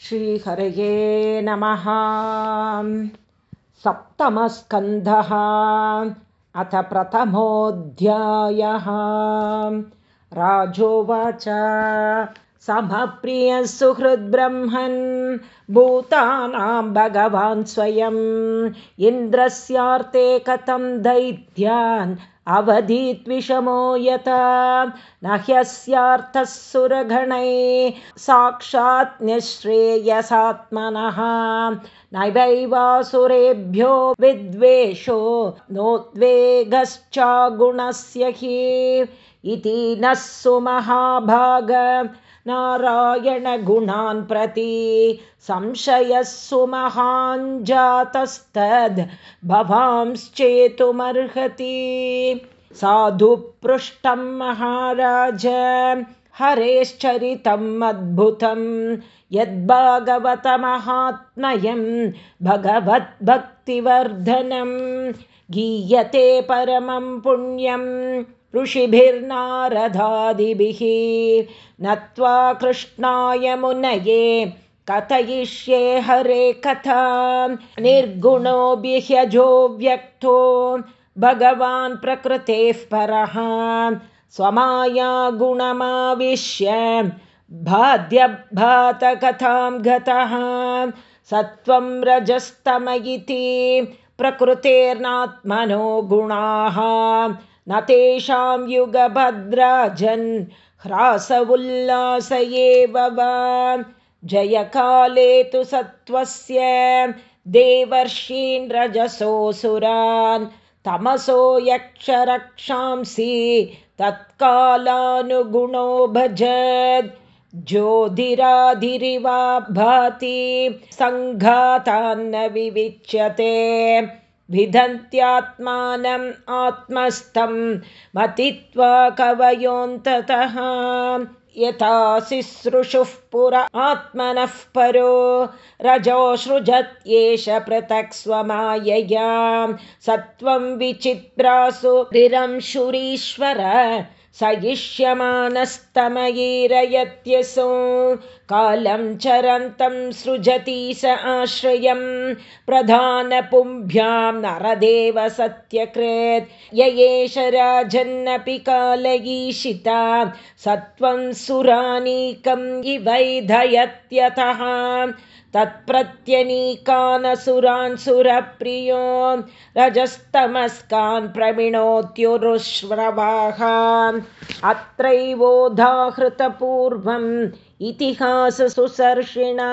श्रीहरये नमः। सप्तमस्कन्धः। अथ प्रथमोऽध्यायः। राजोवाच समप्रियः सुहृद्ब्रह्मन् भूतानां भगवान् स्वयम् इन्द्रस्यार्थे कथं दैत्यान् अवधित्विषमो यथा न ह्यस्यार्थः सुरगणै साक्षात् निःश्रेयसात्मनः नैवैवासुरेभ्यो विद्वेषो नोद्वेगश्चागुणस्य हि इति नः सुमहाभाग। नारायणगुणान् प्रति संशयः सुमहाञ्जातस्तद् भवांश्चेतुमर्हति। साधु पृष्टं महाराज हरेश्चरितम् अद्भुतं यद्भागवतमहात्मयं भगवद्भक्तिवर्धनं। गीयते परमं पुण्यं ऋषिभिर्नारदादिभिः नत्वा कृष्णाय मुनये कथयिष्ये हरे कथा। निर्गुणोऽभिह्यजो व्यक्तो भगवान् प्रकृतेः परः। स्वमाया गुणमाविश्य भाद्यभातकथां गतः। सत्वं रजस्तम इति प्रकृतेर्नात्मनो गुणाः न तेषां युगभद्राजन् ह्रास उल्लास एव वा जयकाले तु सत्त्वस्य देवर्षीन् रजसोऽसुरान् तमसो यक्षरक्षांसि तत्कालानुगुणो भजत् ज्योतिराधिरिवा भाति सङ्घातान्न विविच्यते विदन्त्यात्मानम् आत्मस्थं मतित्वा कवयोऽन्ततः यथा शुश्रुषुः पुर आत्मनः परो रजोऽसृजत् एष पृथक् स्वमायया। सत्वं विचित्रासु शुरीश्वर स इष्यमानस्तमयीरयत्यसो कालं चरन्तं सृजति स आश्रयं। प्रधानपुंभ्यां नरदेव सत्यकृत्। य एष राजन्नपि कालयीशिता। सत्वं सुरानीकम् इवैधयत्यतः तत्प्रत्यनीकानसुरान् सुरप्रियो रजस्तमस्कान् प्रविणोत्युरुश्रवाः अत्रैवोदाहृतपूर्वम् इतिहाससुसर्षिणा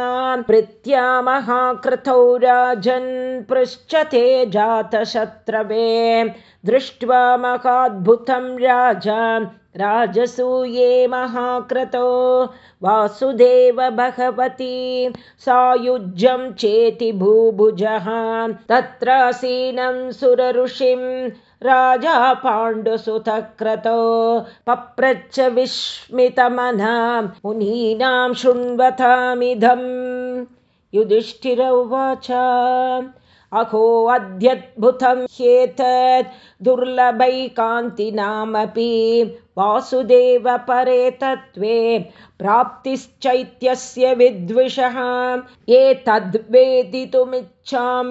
प्रीत्यामहाकृतौ राजन् पृच्छते जातशत्रवे दृष्ट्वा महाद्भुतं राजा राजसूये महाक्रतो वासुदेव भगवती सायुज्यं चेति भूभुजः तत्रासीनं सुरऋषिं राजा पाण्डुसुतक्रतो पप्रच्छ विस्मितमना मुनीनां शृण्वतामिदं युधिष्ठिर उवाच अहो अद्यद्भुतं ह्येतद् दुर्लभैकान्तिनामपि वासुदेव परे तत्त्वे प्राप्तिश्चैत्यस्य विद्विषः। एतद्वेदितुमिच्छाम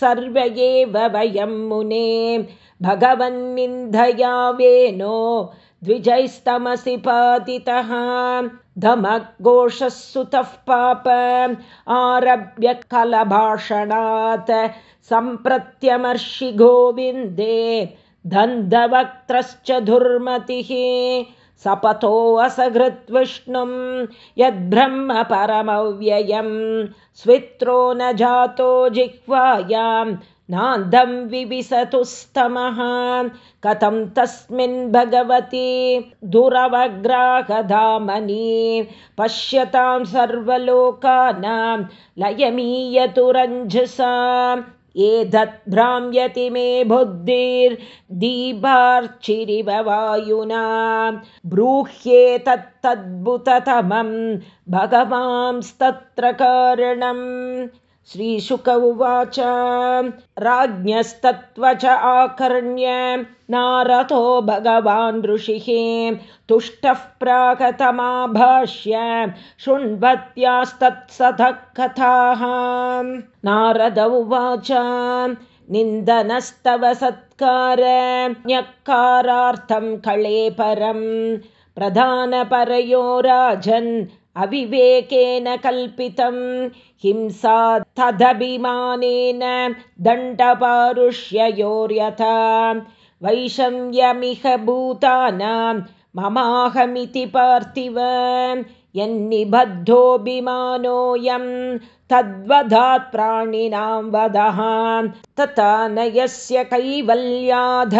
सर्व एव वयं मुने भगवन्निन्दया वेनो द्विजैस्तमसि पातितः धमघोषः सुतः पाप। आरभ्य कलभाषणात् सम्प्रत्यमर्षि गोविन्दे दन्धवक्त्रश्च दुर्मतिः। सपथोऽसघृद्विष्णुं यद्ब्रह्म परमव्ययं। स्वित्रो न जातो जिह्वायां नान्दं विविसतु स्तमः कथं तस्मिन् भगवती? दुरवग्राहधामनि। पश्यतां सर्वलोकानां लयमीयतु रञ्जसा एतद्भ्राम्यति मे बुद्धिर्दीपार्चिरिव वायुना। ब्रूह्येतत्तद्भुततमं भगवांस्तत्र कारणम् श्रीशुक उवाच। राज्ञस्तत्त्वच आकर्ण्य नारथो भगवान् ऋषिः तुष्टः प्रागतमाभाष्य शृण्वत्यास्तत्सतः कथाः नारद उवाच निन्दनस्तव सत्कार न्यक्कारार्थं कळेपरं प्रधानपरयो राजन् अविवेकेन कल्पितं हिंसा तदभिमानेन दण्डपारुष्ययोर्यथा। वैषम्यमिह भूतानां ममाहमिति पार्थिव। यन्निबद्धोऽभिमानोऽयं तद्वधात् प्राणिनां वदः तथा न यस्य कैवल्याध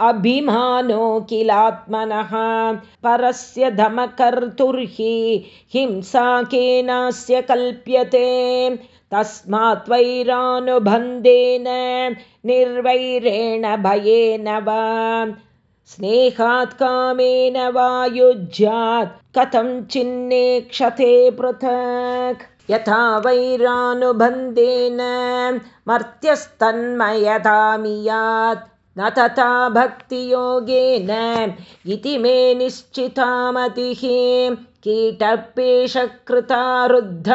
अभिमानो किलात्मनः। परस्य धमकर्तुर्हि हिंसा केनास्य कल्प्यते। तस्मात् वैरानुबन्धेन निर्वैरेण भयेन वा। स्नेहात् कामेन वा युज्यात् कथं चिन्ने क्षते पृथक्। यथा वैरानुबन्धेन मर्त्यस्तन्मयतामियात् न तथा भक्तियोगेन इति मे निश्चिता मतिः कीटपेशकृता रुद्ध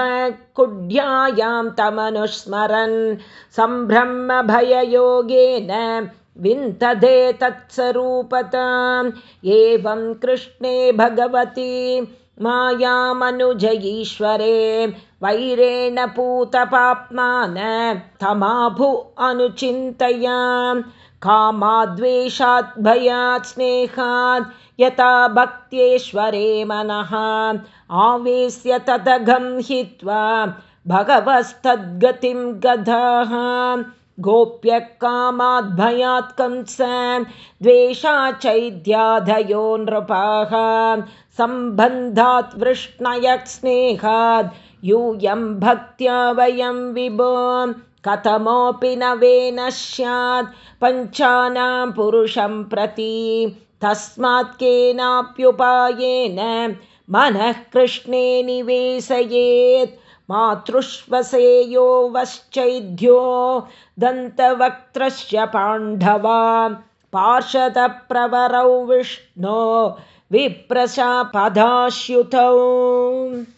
कुड्यायां तमनुस्मरन् सम्भ्रमभययोगेन विन्तदे तत्स्वरूपताम्। एवं कृष्णे भगवती मायामनुज ईश्वरे वैरेण पूतपाप्मान तमाभु अनुचिन्तया कामाद्वेषात् भयात् स्नेहात् यथा भक्त्येश्वरे मनः आवेश्य तदघं हित्वा भगवस्तद्गतिं गधाः। गोप्यः कामाद्भयात् कंस द्वेषा चैद्याधयो नृपाः। सम्बन्धात् वृष्णयः स्नेहात् यूयं भक्त्या वयं विभो कथमोऽपि न स्यात् पञ्चानां पुरुषं प्रति तस्मात् केनाप्युपायेन मनः कृष्णे निवेशयेत्। मातृष्वसेयो वश्चैद्यो दन्तवक्त्रस्य पाण्डवा पार्षदप्रवरौ विष्णो विप्रशापदाश्युतौ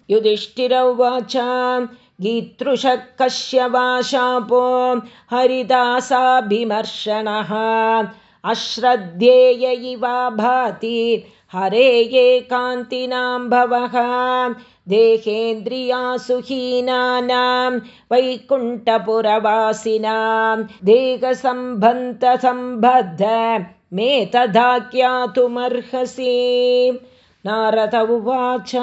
युधिष्ठिरौ वाच गीतृशः कस्य वा शापो हरिदासाभिमर्शनः। अश्रद्धेय इवा भाति हरे ये कान्तिनां भवः देहेन्द्रियासुहीनानां वैकुण्ठपुरवासिनां देहसम्बन्धसम्बद्ध मे तथा ज्ञातुमर्हसि नारद उवाच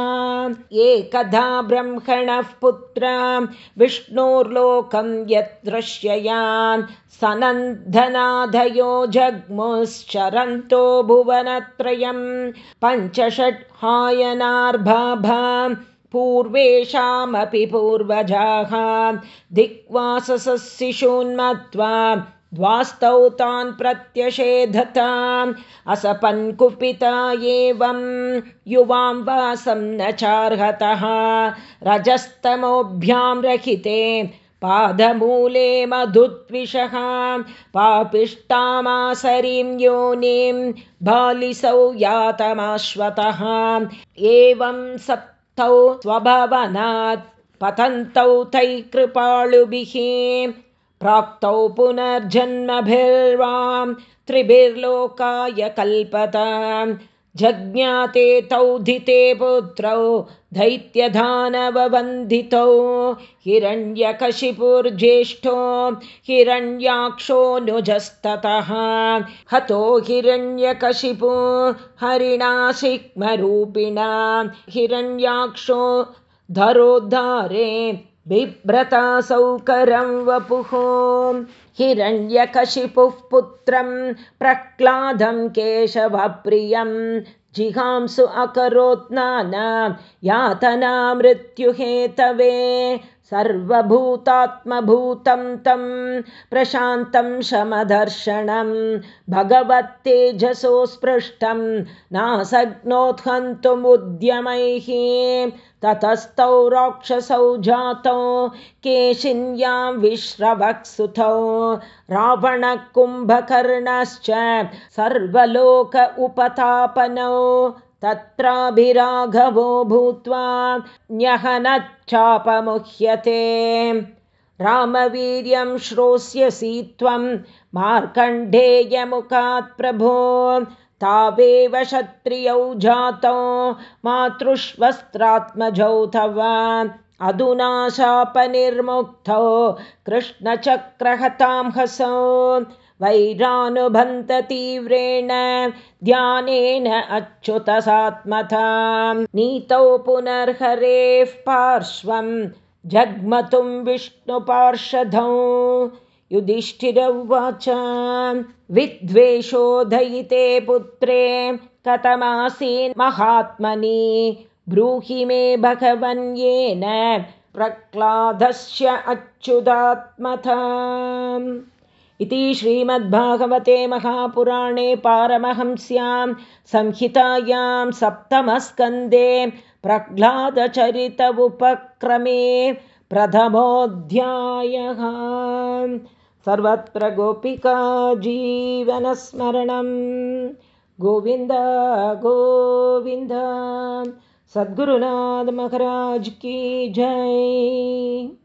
एकदा ब्रह्मणः पुत्रा विष्णोर्लोकं यद्दृश्ययान् सनन्दनादयो जग्मुश्चरन्तो भुवनत्रयं। पञ्चषट् हायनार्भाभां पूर्वेषामपि पूर्वजाः। दिक्वासशिशून्मत्वा द्वास्तौ तान् प्रत्यषेधताम् असपन्कुपिता एवं युवां वासं न चार्हतः। रजस्तमोभ्यां रहिते। पादमूले मधुद्विषः। पापिष्टामासरीं योनिं बालिसौ यातमाश्वतः। एवं सप्तौ स्वभवनात्। पतन्तौ तैः कृपालुभिः प्राप्तौ पुनर्जन्मभिर्वां त्रिभिर्लोकाय कल्पता। जज्ञाते तौ धिते पुत्रौ दैत्यधानववन्दितौ हिरण्यकशिपुर्ज्येष्ठो हिरण्याक्षोऽनुजस्ततः हतो हिरण्यकशिपु हरिणासिक्मरूपिणा हिरण्याक्षो धरोद्धारे बिभ्रतासौकरं वपुः। हिरण्यकशिपुः पुत्रं प्रह्लादं केशवप्रियं। जिहांसु अकरोत् नाना यातना मृत्युहेतवे सर्वभूतात्मभूतं तं प्रशान्तं शमदर्शनं भगवत्तेजसो स्पृष्टं नासग्नोत्हन्तुमुद्यमैः ततस्तौ राक्षसौ जातौ केशिन्यां विश्रवक्सुतौ रावणकुम्भकर्णश्च सर्वलोक उपतापनौ तत्राभिराघवो भूत्वा न्यहनच्चापमुह्यते रामवीर्यं श्रोष्यसि त्वं मार्कण्डेयमुखात् प्रभो। तावेव क्षत्रियौ जातौ मातृष्वस्त्रात्मजौ तव अधुना शापनिर्मुक्तौ कृष्णचक्रहतां हसौ वैरानुबन्धतीव्रेण ध्यानेन अच्युतसात्मतां नीतौ पुनर्हरेः पार्श्वं जग्मतुं विष्णुपार्षधौ युधिष्ठिर उवाच विद्वेषोदयिते पुत्रे कथमासीन् महात्मनि ब्रूहि मे भगवन्येन प्रह्लादस्य अच्युदात्मथा इति श्रीमद्भागवते महापुराणे पारमहंस्यां संहितायां सप्तमस्कन्दे प्रह्लादचरित उपक्रमे प्रथमोऽध्यायः। सर्वत्र गोपिका जीवनस्मरणं। गोविन्द गोविन्द सद्गुरुनाथ की जय